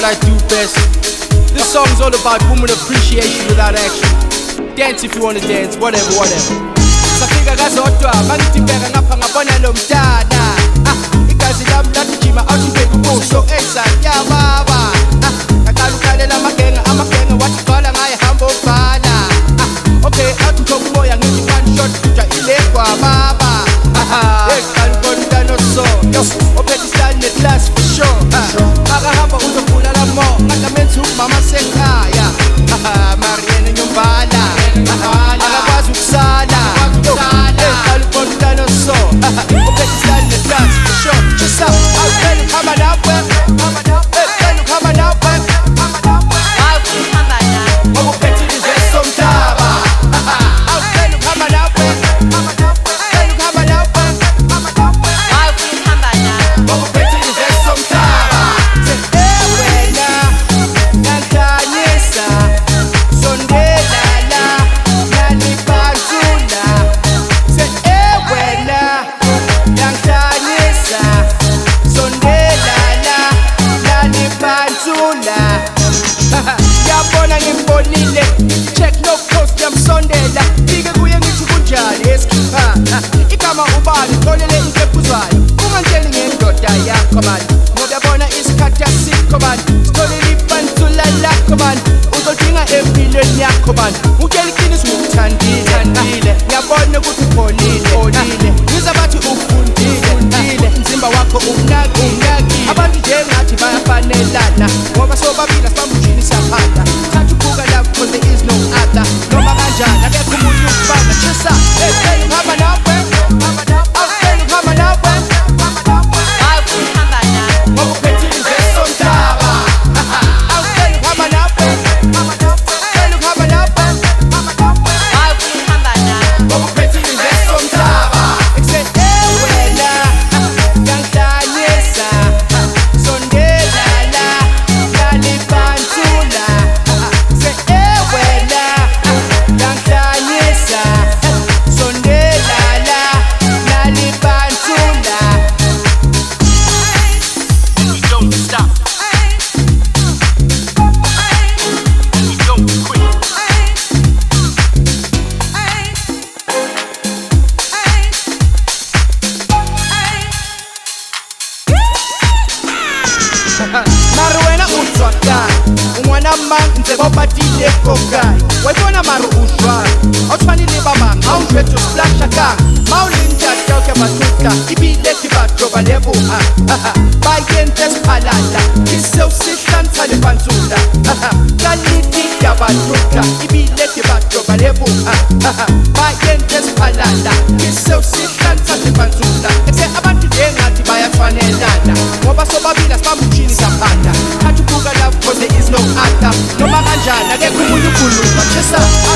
what I do best. This song's all about woman appreciation without action. Dance if you wanna dance, whatever, whatever. safika kazodwa mangidibeka ngapha ngabona lo mntana ah, igazi lami lagijima alubeki kuso ezat yababa ah, ngaqala ukhalela amagenge amagenge wathivala ngaye hamba obhala ah, okay athi uthoka umoya ngithi one shot kuja ile kwababa ngobani ukeli kinis ngokuthandile ngiyabona ukuthi ukhonile ngizabathi ufundile mzimba wakho unakile abantu njengathi bayafanelana ngoba sobabila sibambu wena utswakai ungwana mang ntse ba batile kokai wa ibona mare utswai ga o tshwane le ba mang ga o jwetso splasha kang ma o lentjakeo ke batota ebile ke batoba le boa ba yentse sphalala ke seo se tlantsha le fantsola ka lete ya batota ebile ke batoba le boa ba yentse sphalala ke seo se tlantsha le fantsola ese abantu le ngati ba ya tshwanelana ngoba so babila sba motšhini sa phata njani ake khumunye ugulu bathesa